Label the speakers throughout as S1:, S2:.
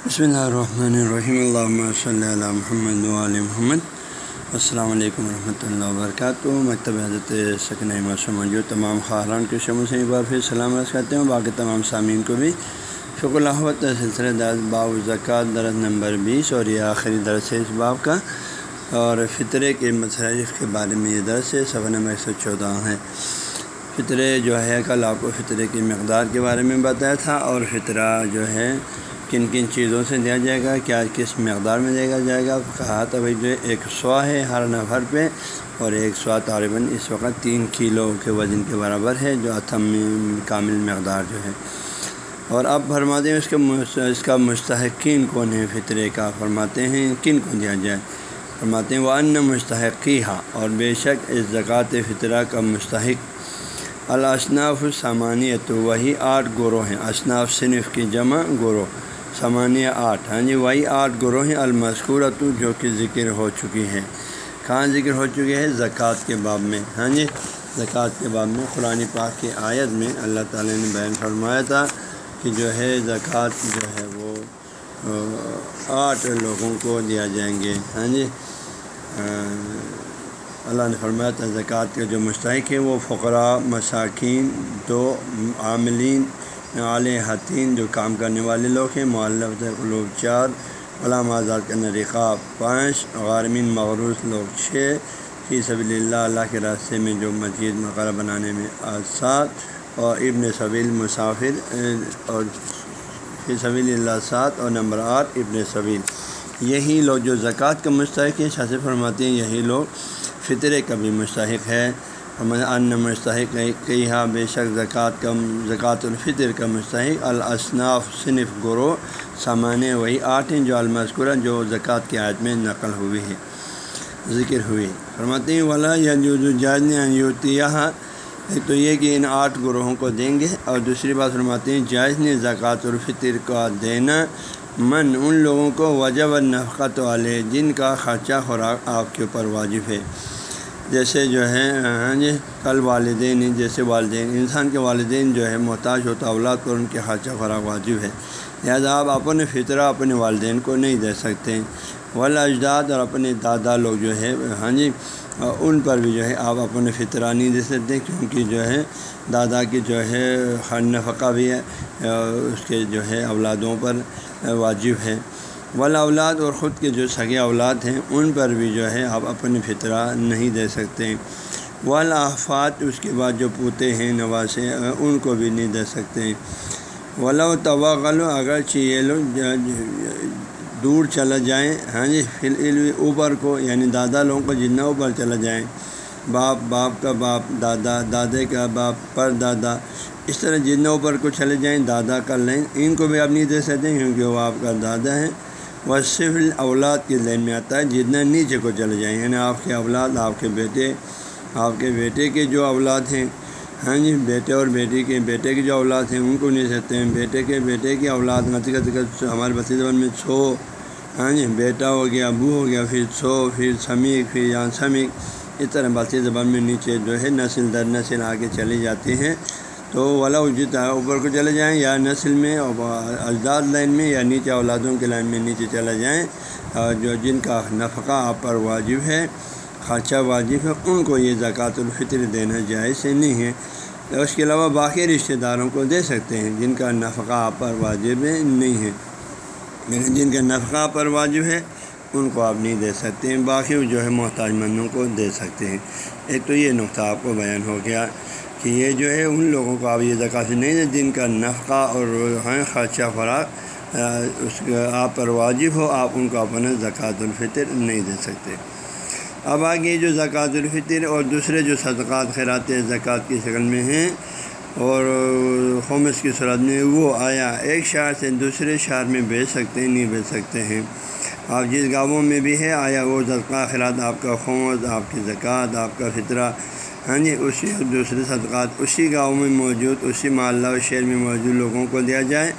S1: بسم اللہ الرحمن الرحیم اللہ صلی اللہ محمد علیہ محمد السلام علیکم ورحمۃ اللہ وبرکاتہ مکتب حضرت سکن موسم موجود تمام خاران کے شمو سے ایک بار پھر سلام رس کرتے ہیں باقی تمام سامعین کو بھی شکر الحمد سلسلہ داز باب زکوٰۃ درس نمبر بیس اور یہ آخری درس ہے اس باب کا اور فطرے کے مسائل کے بارے میں یہ درس ہے صفحہ نمبر ایک سو چودہ ہے فطرے جو ہے کل آپ کو فطرے کی مقدار کے بارے میں بتایا تھا اور فطرہ جو ہے کن کن چیزوں سے دیا جائے گا، کیا کس مقدار میں دیا جائے گا کہا تھا بھائی جو ایک سوا ہے ہر نفر پہ، اور ایک سوا طالباً اس وقت تین کلو کے وزن کے برابر ہے جو اتم کامل مقدار جو ہے۔ اور اب فرماتے ہیں اس کے اس کا مستحقین کون ہے فطرے کا؟ فرماتے ہیں کن کو دیا جائے؟ فرماتے ہیں وہ ان مستحقی ہا اور بے شک اس زکوٰۃ فطرہ کا مستحق۔ الاصناف سامانیہ تو وہی آٹھ گروہ ہیں۔ اصناف صنف کی جمع گروہ۔ سمانیہ آٹھ۔ ہاں جی وہی آٹھ گروہ ہیں المذکورت جو کہ ذکر ہو چکی ہے کہاں ذکر ہو چکی ہے زکوٰۃ کے باب میں۔ ہاں جی زکوٰۃ کے باب میں قرآن پاک کی آیت میں اللہ تعالیٰ نے بیان فرمایا تھا کہ جو ہے زکوٰۃ جو ہے وہ آٹھ لوگوں کو دیا جائیں گے۔ ہاں جی اللہ نے فرمایا تھا زکوٰۃ کا جو مستحق ہے وہ فقراء، مساکین، دو عاملین حتین جو کام کرنے والے لوگ ہیں معلّہ قلوب چار غلام آزاد کا نریقہ پانچ، غارمین مغروض لوگ چھ، فی سبیل اللہ اللہ کے راستے میں جو مسجد مقرر بنانے میں سات، اور ابن صبیل مسافر، اور فی سبیل اللہ سات، اور نمبر آٹھ، ابن صبیل یہی لوگ جو زکوٰۃ کا مستحق ہے شاذ فرماتے ہیں، یہی لوگ فطرے کا بھی مستحق ہے ان مستحق کئی ہاں بے شک زکوٰۃ کا زکوٰۃ الفطر کا مستحق الاصناف صنف گرو سامانے وہی آٹھ ہیں جو المذکورہ جو زکوٰۃ کی عائد میں نقل ہوئی ہے ذکر ہوئی فرماتے ہیں والا یا جو جاج یوتیہ ایک تو یہ کہ ان آٹھ گروہوں کو دیں گے اور دوسری بات فرماتے ہیں، جائز نے زکوٰۃ الفطر کا دینا۔ من ان لوگوں کو وجب النفقت والے جن کا خرچہ خوراک آپ کے اوپر واجب ہے۔ جیسے جو ہے ہاں جی کل والدین، جیسے والدین، انسان کے والدین جو ہے محتاج ہوتا، اولاد پر ان کے خرچہ خوراک واجب ہے۔ لہٰذا آپ اپنے فطرہ اپنے والدین کو نہیں دے سکتے۔ ولا اجداد اور اپنے دادا لوگ جو ہے ہاں جی ان پر بھی جو ہے، آپ اپنے فطرہ نہیں دے سکتے۔ کیونکہ جو ہے، دادا کی جو ہے ہر نفقہ بھی ہے اس کے جو ہے، اولادوں پر واجب ہے۔ ولا اولاد اور خود کے جو سگے اولاد ہیں، ان پر بھی جو ہے آپ اپنے فطرہ نہیں دے سکتے۔ ولاحفات اس کے بعد جو پوتے ہیں نواسے ان کو بھی نہیں دے سکتے۔ ولا و توغل اگرچہ یہ لوگ دور چلا جائیں ہاں جی فی اوپر کو یعنی دادا لوگوں کو جتنا اوپر چلا جائیں، باپ باپ کا باپ، دادا، دادے کا باپ، پر دادا، اس طرح جتنا اوپر کو چلے جائیں، دادا کر لیں ان کو بھی آپ نہیں دے سکتے کیونکہ وہ آپ کا دادا ہیں۔ وہ صرف اولاد کے ذہن میں آتا ہے، جتنا نیچے کو چلے جائیں یعنی آپ کے اولاد، آپ کے بیٹے، آپ کے بیٹے کے جو اولاد ہیں۔ ہاں جی بیٹے اور بیٹی کے، بیٹے کے جو اولاد ہیں، ان کو نہیں سکتے ہیں۔ بیٹے کے، بیٹے کی اولاد نتی ہمارے بسی زبان میں چھو ہاں جی بیٹا ہو گیا، ابو ہو گیا، پھر چھو پھر سمیق پھر یعنی یہاں سمیق اس طرح بسی زبان میں نیچے جو ہے، نسل در نسل آگے چلی جاتی ہیں۔ تو ولا اجت اوپر کو چلے جائیں یا نسل میں اجداد لائن میں یا نیچے اولادوں کے لائن میں نیچے چلے جائیں، اور جو جن کا نفقہ آپ پر واجب ہے خرچہ واجب ہے، ان کو یہ زکوٰۃ الفطر دینا جائز نہیں ہے۔ اس کے علاوہ باقی رشتہ داروں کو دے سکتے ہیں، جن کا نفقہ آپ پر واجب ہے نہیں ہے۔ لیکن جن کا نفقہ پر واجب ہے، ان کو آپ نہیں دے سکتے ہیں، باقی جو ہے، محتاج مندوں کو دے سکتے ہیں۔ ایک تو یہ نقطہ آپ کو بیان ہو گیا کہ یہ جو ہے ان لوگوں کو آپ یہ زکوٰۃ نہیں ہے جن کا نفقہ اور ہیں، خرچہ خوراک اس آپ پر واجب ہو، آپ ان کو اپنا زکوٰۃ الفطر نہیں دے سکتے۔ اب آگے جو زکوٰۃ الفطر اور دوسرے جو صدقات، خیرات، زکوٰۃ کی شکل میں ہیں، اور خومس کی صورت میں وہ آیا، ایک شہر سے دوسرے شہر میں بیچ سکتے ہیں، نہیں بیچ سکتے ہیں۔ آپ جس گاؤں میں بھی ہے آیا وہ زکوٰۃ خیرات، آپ کا خومس آپ کی زکوٰۃ، آپ کا فطرہ ہاں جی اسی دوسرے صدقات، اسی گاؤں میں موجود، اسی محلہ و شہر میں موجود لوگوں کو دیا جائے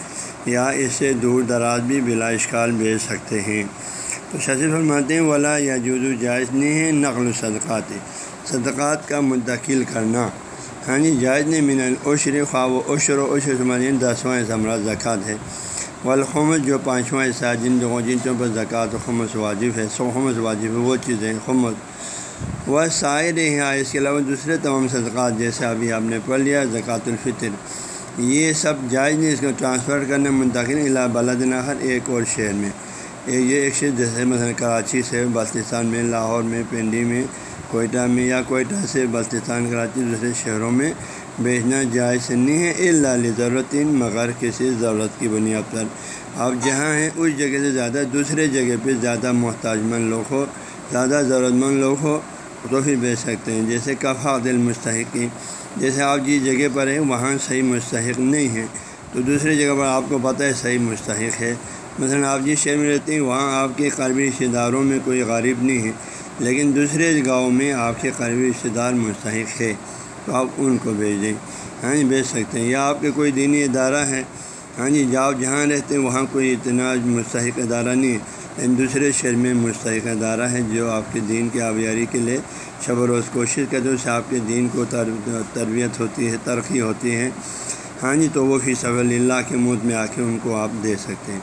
S1: یا اسے دور دراز بھی بلا اشکال بھیج سکتے ہیں۔ تو ششر فرماتے ہیں، ولا یا جزو جائز نہیں ہے نقل و صدقات۔ صدقات کا منتقل کرنا۔ ہاں جی جائز نہیں، من العشر خواہ و عشر و عشر سمجھیں دسواں زمرہ زکوٰۃ ہے۔ والخمس، جو پانچواں حصہ جن لوگوں جن چوں پر زکوٰۃ و خمس واجب ہے، سو خمس واجب ہے، وہ چیزیں خمس۔ وہ شاعر ہے۔ اس کے علاوہ دوسرے تمام صدقات جیسے ابھی آپ نے پڑھ لیا، زکوٰۃ الفطر۔ یہ سب جائز نہیں، اس کو ٹرانسفر کرنے منتقل الا بلد نہر ایک اور شہر میں۔ یہ ایک شہر جیسے مثلاً کراچی سے بلتستان میں، لاہور میں، پنڈی میں، کوئٹہ میں یا کوئٹہ سے بلتستان، کراچی دوسرے شہروں میں بیچنا جائز نہیں ہے۔ اللہ ضرورت مگر کسی ضرورت کی بنیاد پر۔ آپ جہاں ہیں، اس جگہ سے زیادہ، دوسرے جگہ پہ زیادہ محتاج مند لوگ ہو۔ زیادہ ضرورت مند لوگ ہو، تو پھر بیچ سکتے ہیں۔ جیسے کفا دل مستحقی جیسے آپ جس جگہ پر ہیں، وہاں صحیح مستحق نہیں ہے تو دوسری جگہ پر آپ کو پتہ ہے صحیح مستحق ہے۔ مثلاً آپ جس شہر میں رہتے ہیں، وہاں آپ کے قربی رشتہ داروں میں کوئی غریب نہیں ہے، لیکن دوسرے گاؤں میں آپ کے قریبی رشتہ دار مستحق ہے تو آپ ان کو بھیج دیں۔ ہاں جی بیچ سکتے ہیں۔ یا آپ کے کوئی دینی ادارہ ہے ہاں جی جاؤ جہاں رہتے ہیں، وہاں کوئی اتنا مستحق ادارہ نہیں ہے۔ دوسرے شہر میں مستحق ادارہ ہے جو آپ کے دین کی آبیاری کے لیے شب و روز کوشش کرتے ہیں، اس سے آپ کے دین کو تربیت ہوتی ہے، ترقی ہوتی ہے۔ ہاں جی تو وہ فی صف اللہ کے منہ میں آ کے ان کو آپ دے سکتے ہیں۔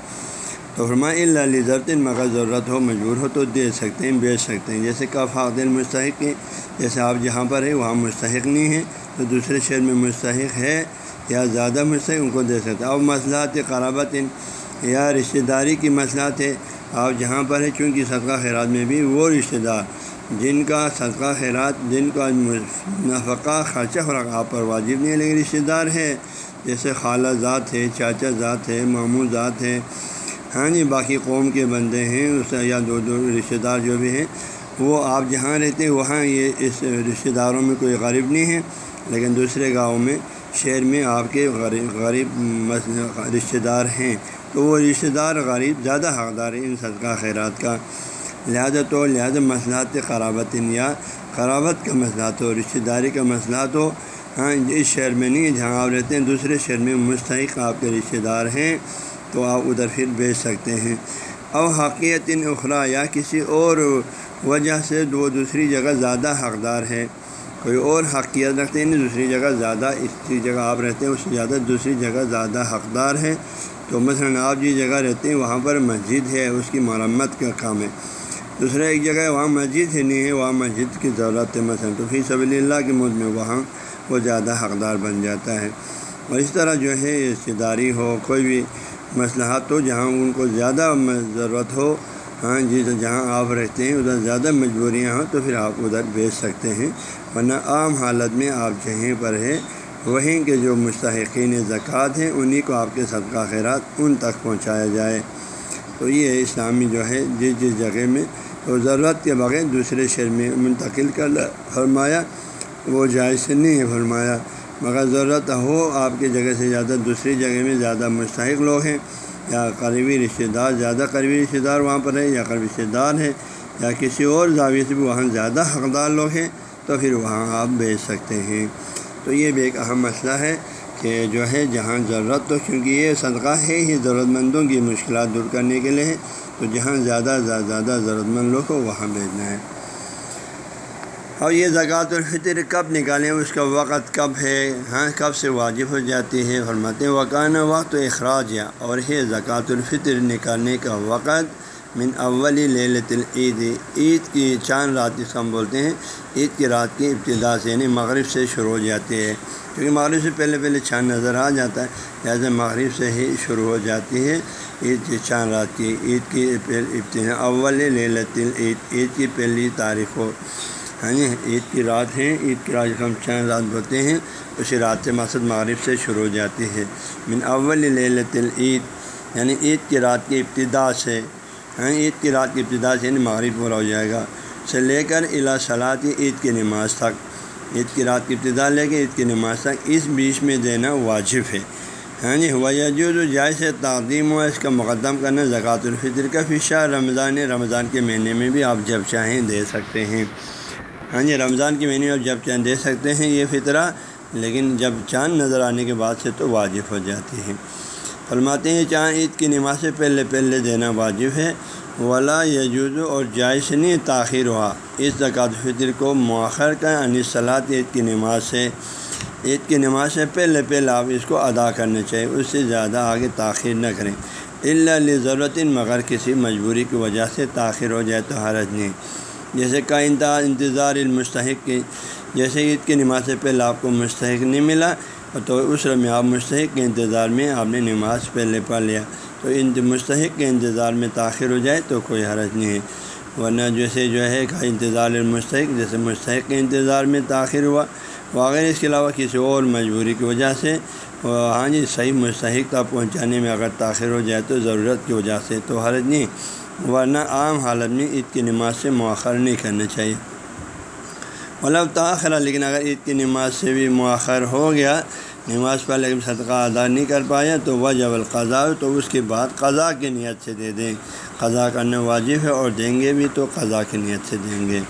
S1: تو فرما اللہ ضرورت مگر ضرورت ہو، مجبور ہو تو دے سکتے ہیں، بیچ سکتے ہیں۔ جیسے کف حاقل مستحق ہے جیسے آپ جہاں پر ہیں، وہاں مستحق نہیں ہے تو دوسرے شہر میں مستحق ہے یا زیادہ مستحق، ان کو دے سکتے ہیں۔ اب مسئلات قرابت، یا رشتہ داری کی مسئلات ہے آپ جہاں پر ہیں، چونکہ صدقہ خیرات میں بھی وہ رشتہ دار، جن کا صدقہ خیرات، جن کا نفقہ خرچہ خوراک آپ پر واجب نہیں ہے لیکن رشتہ دار ہے جیسے خالہ ذات ہے، چاچا ذات ہے، ماموں ذات ہے ہاں جی باقی قوم کے بندے ہیں، اس یا دو دو رشتہ دار جو بھی ہیں، وہ آپ جہاں رہتے ہیں، وہاں یہ اس رشتہ داروں میں کوئی غریب نہیں ہے۔ لیکن دوسرے گاؤں میں، شہر میں آپ کے غریب غریب رشتہ دار ہیں۔ تو وہ رشتہ دار غریب، زیادہ حقدار ہیں ان صدقہ خیرات کا۔ لہٰذا تو، لہٰذا مسئلات قرابت یا قرابت کا مسئلات ہو، رشتہ داری کا مسئلات ہو۔ ہاں اس شہر میں نہیں جہاں آپ رہتے ہیں، دوسرے شہر میں مستحق آپ کے رشتہ دار ہیں، تو آپ ادھر پھر بیچ سکتے ہیں۔ او حقیقت اخرا، یا کسی اور وجہ سے وہ دوسری جگہ زیادہ حقدار ہے۔ کوئی اور حقیت رکھتے ہیں یعنی دوسری جگہ زیادہ، اس جگہ آپ رہتے ہیں، اس سے زیادہ دوسری جگہ زیادہ حقدار ہے۔ تو مثلاً آپ جس جگہ رہتے ہیں، وہاں پر مسجد ہے، اس کی مرمت کا کام ہے۔ دوسرا ایک جگہ ہے، وہاں مسجد ہے، نہیں ہے، وہاں مسجد کی ضرورت ہے مثلاً۔ تو پھر سبیل اللہ کے ملک میں وہاں وہ زیادہ حقدار بن جاتا ہے۔ اور اس طرح جو ہے رشتے داری ہو، کوئی بھی مسئلہ تو جہاں ان کو زیادہ ضرورت ہو ہاں جی تو جہاں آپ رہتے ہیں، ادھر زیادہ مجبوریاں ہوں، تو پھر آپ ادھر بیچ سکتے ہیں۔ ورنہ عام حالت میں آپ جہیں پر ہے وہیں کے جو مستحقین زکوٰۃ ہیں انہیں کو آپ کے صدقہ خیرات ان تک پہنچایا جائے۔ تو یہ اسلامی جو ہے، جس جس جگہ میں تو ضرورت کے بغیر دوسرے شہر میں منتقل کر فرمایا، وہ جائز نہیں ہے فرمایا۔ مگر ضرورت ہو آپ کی جگہ سے زیادہ دوسری جگہ میں زیادہ مستحق لوگ ہیں، یا قریبی رشتہ دار، زیادہ قریبی رشتہ دار وہاں پر ہے، یا قریبی رشتہ دار ہیں، یا کسی اور زاویے سے بھی وہاں زیادہ حقدار لوگ ہیں، تو پھر وہاں آپ بیچ سکتے ہیں۔ تو یہ بھی ایک اہم مسئلہ ہے کہ جو ہے جہاں ضرورت تو کیونکہ یہ صدقہ ہے ہی ضرورت مندوں کی مشکلات دور کرنے کے لیے ہے تو جہاں زیادہ زیادہ ضرورت مند لوگ ہو وہاں بھیجنا ہے۔ اور یہ زکوٰۃ الفطر کب نکالیں، اس کا وقت کب ہے؟ ہاں کب سے واجب ہو جاتی ہے؟ فرماتے وقان وقت اخراج یا اور ہے زکوٰۃ الفطر نکالنے کا وقت من اولی لت العید۔ عید کی چاند رات جس کو ہم بولتے ہیں، عید کی رات کی ابتدا سے یعنی مغرب سے شروع ہو جاتی ہے۔ کیونکہ مغرب سے پہلے پہلے چاند نظر آ جاتا ہے، لہٰذا مغرب سے ہی شروع ہو جاتی ہے عید کی چاند رات کی۔ عید کی ابتدا اول لت العید۔ عید کی پہلی تاریخ ہو۔ ہاں جی عید کی رات ہے۔ عید کی رات ہم چند رات بولتے ہیں، اسی رات سے مقصد مغرب سے شروع ہو جاتی ہے۔ من اول لیلت العید یعنی عید کی رات کی ابتدا سے۔ ہاں، عید کی رات کی ابتدا سے یعنی مغرب پورا ہو جائے گا۔ سے لے کر الا صلاحات عید کی نماز تک۔ عید کی رات کی ابتدا لے کے عید کی نماز تک اس بیچ میں دینا واجب ہے۔ ہاں جی وجہ جو جائز تعظیم ہوا اس کا مقدم کرنا زکوٰۃ الفطر کا فشا رمضان رمضان کے مہینے میں بھی آپ جب چاہیں دے سکتے ہیں۔ ہاں جی رمضان کی مہینے میں آپ جب چاند دے سکتے ہیں یہ فطرہ، لیکن جب چاند نظر آنے کے بعد سے تو واجب ہو جاتی ہے۔ فرماتے ہیں چاند عید کی نماز سے پہلے پہلے دینا واجب ہے، ولا یجوز اور جائز نہیں تاخیر ہوا اس زکوٰۃ فطر کو مؤخر کا انصلاط یعنی عید کی نماز سے۔ عید کی نماز سے پہلے پہلے آپ اس کو ادا کرنا چاہیے، اس سے زیادہ آگے تاخیر نہ کریں۔ اللہ ضرورت مگر کسی مجبوری کی وجہ سے تاخیر ہو جائے تو حرج نہیں۔ جیسے کا انتظار المستحق کی، جیسے عید کی نماز سے پہلے آپ کو مستحق نہیں ملا تو اس میں آپ مستحق کے انتظار میں آپ نے نماز پہلے پڑھ لیا۔ تو ان مستحق کے انتظار میں تاخیر ہو جائے تو کوئی حرج نہیں ہے۔ ورنہ جیسے جو ہے کہ انتظار المستحق جیسے مستحق کے انتظار میں تاخیر ہوا وغیرہ اس کے علاوہ کسی اور مجبوری کی وجہ سے ہاں جی صحیح مستحق تک پہنچانے میں اگر تاخیر ہو جائے تو ضرورت کی وجہ سے تو حرج نہیں۔ ورنہ عام حالت میں عید کی نماز سے مؤخر نہیں کرنا چاہیے۔ مطلب تاخرہ لیکن اگر عید کی نماز سے بھی مؤخر ہو گیا، نماز پہ لیکن صدقہ ادا نہیں کر پایا، تو وہ جب القضاء تو اس کے بعد قضا کی نیت سے دے دیں۔ قضا کرنا واجب ہے اور دیں گے بھی تو قضا کی نیت سے دیں گے۔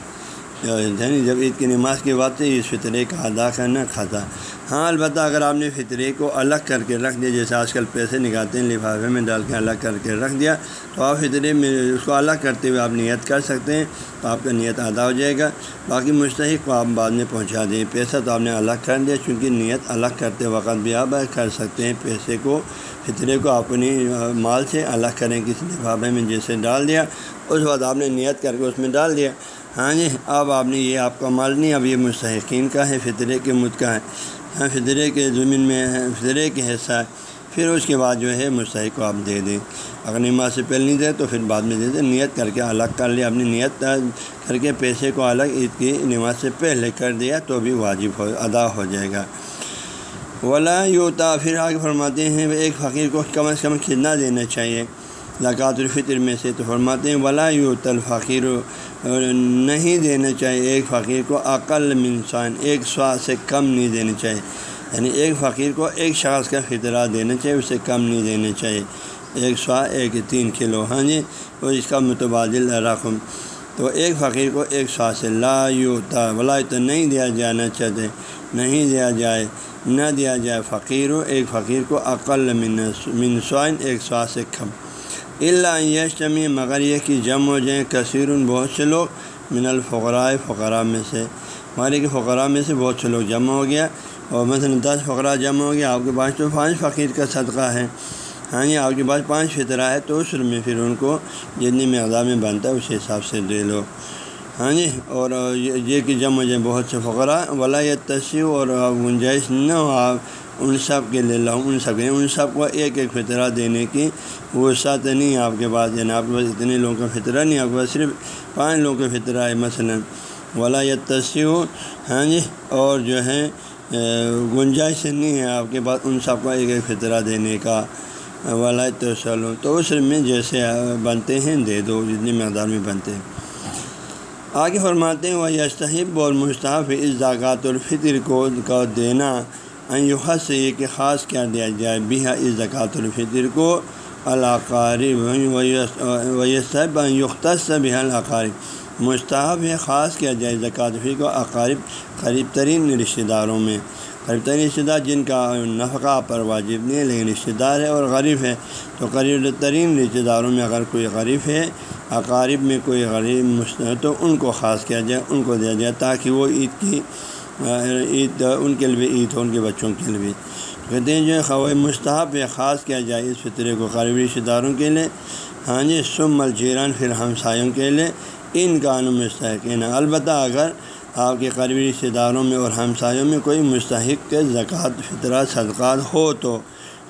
S1: یعنی جب عید کی نماز کے بعد سے اس فطرے کا ادا کرنا قضا ہاں البتہ اگر آپ نے فطرے کو الگ کر کے رکھ دیا، جیسے آج کل پیسے نکالتے ہیں، لفافے میں ڈال کے الگ کر کے رکھ دیا، تو آپ فطرے میں اس کو الگ کرتے ہوئے آپ نیت کر سکتے ہیں، تو آپ کا نیت ادا ہو جائے گا۔ باقی مستحق کو آپ بعد میں پہنچا دیں۔ پیسہ تو آپ نے الگ کر دیا، چونکہ نیت الگ کرتے وقت بھی آپ کر سکتے ہیں۔ پیسے کو، فطرے کو اپنی مال سے الگ کریں، کسی لفافے میں جیسے ڈال دیا، اس وقت آپ نے نیت کر کے اس میں ڈال دیا۔ ہاں جی اب آپ نے یہ آپ کا مال نہیں، اب یہ مستحقین کا ہے، فطرے کے مد کا ہے فطرے کے زمین میں فطرے کے حصہ ہے۔ پھر اس کے بعد جو ہے مستحق کو آپ دے دیں۔ اگر نماز سے پہلے نہیں دے تو پھر بعد میں دے دیں۔ نیت کر کے الگ کر لیا اپنی نیت کر کے پیسے کو الگ عید کی نماز سے پہلے کر دیا تو بھی واجب ہو، ادا ہو جائے گا۔ ولا یوتا پھر آگے فرماتے ہیں، ایک فقیر کو کم از کم کتنا دینا چاہیے۔ زکوٰۃ الفطر میں سے تو فرماتے ہیں، ولا یوت الفقیر نہیں دینا چاہیے ایک فقیر کو عقل منسان ایک سوا سے کم نہیں دینا چاہیے۔ یعنی ایک فقیر کو ایک شخص کا فطرہ دینا چاہیے، اسے کم نہیں دینا چاہیے۔ ایک سوا ایک تین کلو ہاں جی؟ وہ اس کا متبادل رقم۔ تو ایک فقیر کو ایک سوا سے لا یوتا ولا تو نہیں دیا جانا چاہتے، نہیں دیا جائے، نہ دیا جائے فقیر۔ ہو ایک فقیر کو عقل منسوائن ایک سوا سے کم۔ اللہ یشمی مگر یہ کہ جم ہو جائیں کثیر بہت سے لوگ من الفقرائے فقرا میں سے۔ ہمارے کے فقرا میں سے بہت سے لوگ جمع ہو گیا۔ اور مثلاً دس فقرا جمع ہو گیا، آپ کے پاس تو پانچ فقیر کا صدقہ ہے۔ ہاں جی آپ کے پاس پانچ فطرہ ہے تو اس میں پھر ان کو جتنی مقدار میں بنتا ہے اس حساب سے دے لو۔ ہاں جی اور یہ کہ جمع ہو جائیں بہت سے فقرا ولا یا تصیح اور گنجائش نہ ہو، آپ ان سب کے لے لاؤں، ان سب کے ان سب کو ایک ایک فطرہ دینے کی وہ ساتھ نہیں آپ کے پاس یعنی آپ کے پاس اتنے لوگوں کا فطرہ نہیں آپ کے پاس صرف پانچ لوگوں کا فطرہ ہے مثلاً۔ ولا یا ہاں جی اور جو ہے گنجائش نہیں ہے آپ کے پاس ان سب کا ایک ایک فطرہ دینے کا۔ ولا تو تو اس میں جیسے بنتے ہیں، دے دو جتنی مقدار میں بنتے ہیں۔ آگے فرماتے ہیں وہ یستحب اور مشتحف اس زکوٰۃ الفطر کو دینا۔ یوحد سے یہ کہ خاص کیا دیا جائے، بہا اس زکوٰۃ الفطر کو الاقارب ویصب یختص بحا القارب مستحب ہے خاص کیا جائے زکوٰۃ الفطر کو اقارب قریب ترین رشتہ داروں میں۔ قریب ترین رشتہ دار جن کا نفقہ پر واجب نہیں ہے لیکن رشتہ دار ہے اور غریب ہے۔ تو قریب ترین رشتہ داروں میں اگر کوئی غریب ہے اقارب میں کوئی غریب مستحب تو ان کو خاص کیا جائے، ان کو دیا جائے تاکہ وہ عید کی عید ان کے لیے عید ہو ان کے بچوں کے لیے بھی۔ کہتے ہیں جو خواہ مستحب یا خاص کیا جائے اس فطرے کو قریبی رشتہ داروں کے لیے۔ ہاں جی سم الجیران پھر ہمسایوں کے لیے۔ ان قانون مستحق البتہ اگر آپ کے قریبی رشتہ داروں میں اور ہمسایوں میں کوئی مستحق کے زکوٰۃ، فطرہ، صدقات ہو تو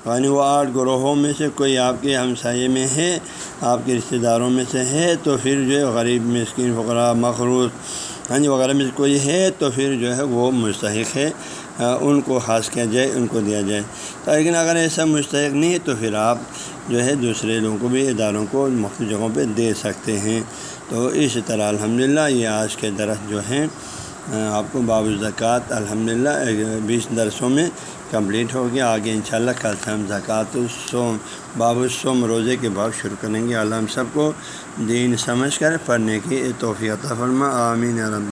S1: یعنی وہ آٹھ گروہوں میں سے کوئی آپ کے ہمسائے میں ہے، آپ کے رشتہ داروں میں سے ہے، تو پھر جو ہے، غریب، مسکین فقرا مخروط ہاں جی وغیرہ میں کوئی ہے تو پھر جو ہے وہ مستحق ہے ان کو خاص کیا جائے، ان کو دیا جائے۔ لیکن اگر ایسا مستحق نہیں ہے تو پھر آپ جو ہے دوسرے لوگوں کو بھی، اداروں کو مختلف جگہوں پہ دے سکتے ہیں۔ تو اس طرح الحمدللہ یہ آج کے درخت جو ہیں آپ کو باب زکوٰۃ الحمد للہ بیس درسوں میں کمپلیٹ ہو گیا، آگے ان شاء اللہ کل سے ہم زکوٰۃ السوم باب السوم روزے کے بعد شروع کریں گے۔ اللہ ہم سب کو دین سمجھ کر پڑھنے کی توفیع فرما، آمین رب